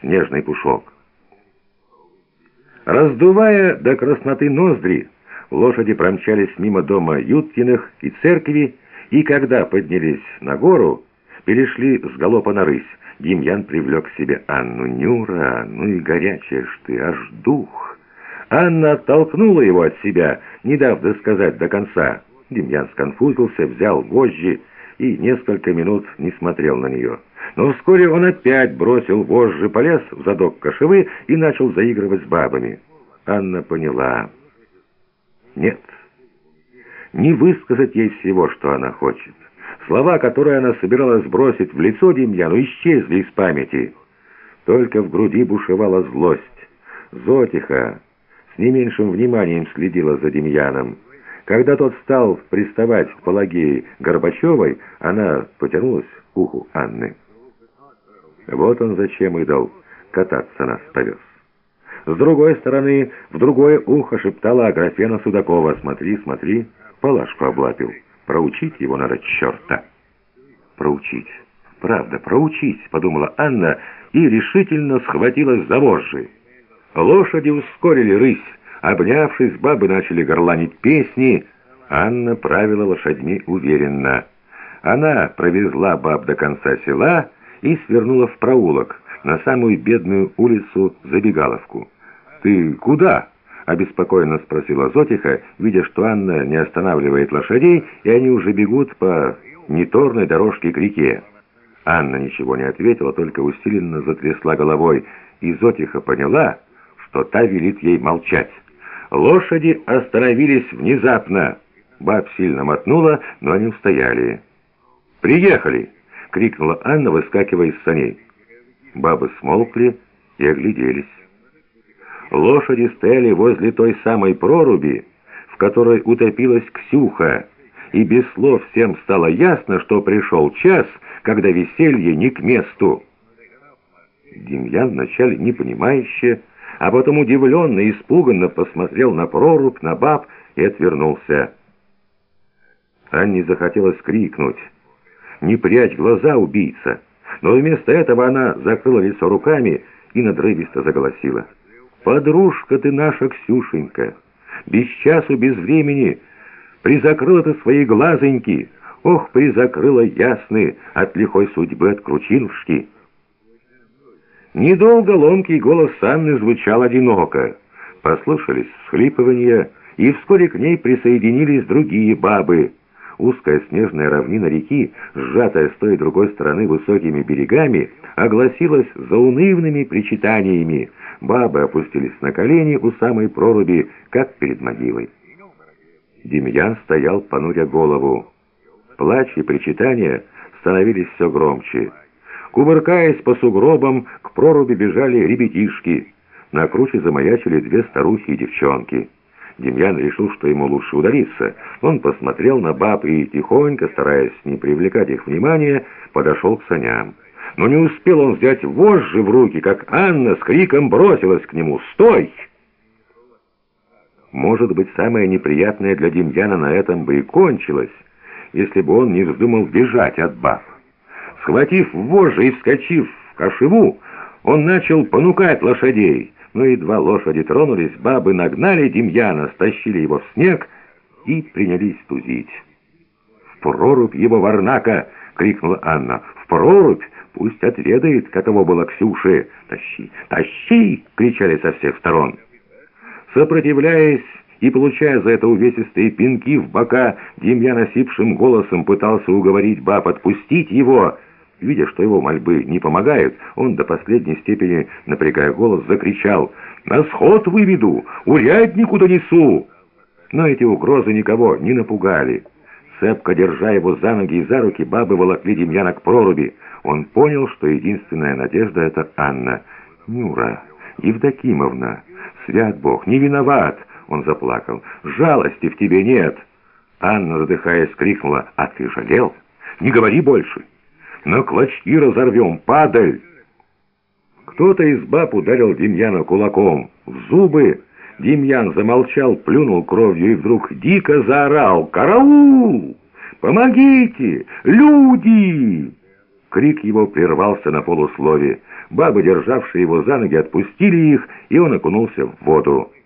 снежный пушок. Раздувая до красноты ноздри, лошади промчались мимо дома Юткиных и церкви, и когда поднялись на гору, перешли с галопа на рысь. Демьян привлек к себе Анну. «Нюра, ну и горячая ж ты, аж дух!» Анна оттолкнула его от себя, не дав досказать до конца. Демьян сконфузился, взял вожжи и несколько минут не смотрел на нее. Но вскоре он опять бросил вожжи, полез в задок кошевы и начал заигрывать с бабами. Анна поняла. Нет, не высказать ей всего, что она хочет. Слова, которые она собиралась бросить в лицо Демьяну, исчезли из памяти. Только в груди бушевала злость. Зотиха с не меньшим вниманием следила за Демьяном. Когда тот стал приставать к Пелагее Горбачевой, она потянулась к уху Анны. Вот он зачем идол кататься нас повез. С другой стороны, в другое ухо шептала Аграфена Судакова. «Смотри, смотри, палашку облапил». Проучить его надо черта. Проучить. Правда, проучить, подумала Анна и решительно схватилась за вожжи. Лошади ускорили рысь. Обнявшись, бабы начали горланить песни. Анна правила лошадьми уверенно. Она провезла баб до конца села и свернула в проулок, на самую бедную улицу Забегаловку. «Ты куда?» обеспокоенно спросила Зотиха, видя, что Анна не останавливает лошадей, и они уже бегут по неторной дорожке к реке. Анна ничего не ответила, только усиленно затрясла головой, и Зотиха поняла, что та велит ей молчать. Лошади остановились внезапно. Баб сильно мотнула, но они устояли. «Приехали!» — крикнула Анна, выскакивая из саней. Бабы смолкли и огляделись. Лошади стояли возле той самой проруби, в которой утопилась Ксюха, и без слов всем стало ясно, что пришел час, когда веселье не к месту. Демьян вначале непонимающе, а потом удивленно и испуганно посмотрел на прорубь, на баб и отвернулся. Анне захотелось крикнуть, не прячь глаза, убийца, но вместо этого она закрыла лицо руками и надрывисто заголосила. Подружка ты наша, Ксюшенька, без часу, без времени, призакрыла ты свои глазоньки, ох, призакрыла ясные от лихой судьбы от кручинушки. Недолго ломкий голос Анны звучал одиноко. Послышались всхлипывания, и вскоре к ней присоединились другие бабы. Узкая снежная равнина реки, сжатая с той и другой стороны высокими берегами, огласилась заунывными причитаниями. Бабы опустились на колени у самой проруби, как перед могилой. Демьян стоял, понуря голову. Плач и причитания становились все громче. Кувыркаясь по сугробам, проруби бежали ребятишки. На круче замаячили две старухи и девчонки. Демьян решил, что ему лучше удалиться. Он посмотрел на баб и, тихонько, стараясь не привлекать их внимания, подошел к саням. Но не успел он взять вожжи в руки, как Анна с криком бросилась к нему. «Стой!» Может быть, самое неприятное для Демьяна на этом бы и кончилось, если бы он не вздумал бежать от баб. Схватив вожжи и вскочив в кошеву, он начал понукать лошадей, но едва лошади тронулись, бабы нагнали Демьяна, стащили его в снег и принялись тузить. «В прорубь его варнака!» — крикнула Анна. «В прорубь! Пусть отведает, каково было Ксюше. «Тащи! Тащи!» — кричали со всех сторон. Сопротивляясь и получая за это увесистые пинки в бока, Демьян осипшим голосом пытался уговорить баб отпустить его. Видя, что его мольбы не помогают, он до последней степени, напрягая голос, закричал «На сход выведу! Уряднику донесу!» Но эти угрозы никого не напугали. Цепко держа его за ноги и за руки, бабы волокли Демьяна к проруби. Он понял, что единственная надежда — это Анна. «Нюра, Евдокимовна, свят Бог, не виноват!» Он заплакал. «Жалости в тебе нет!» Анна, задыхаясь, крикнула. «А ты жалел? Не говори больше! На клочки разорвем, падаль!» Кто-то из баб ударил Демьяна кулаком в зубы. Демьян замолчал, плюнул кровью и вдруг дико заорал «Караул! Помогите! Люди!» Крик его прервался на полуслове. Бабы, державшие его за ноги, отпустили их, и он окунулся в воду.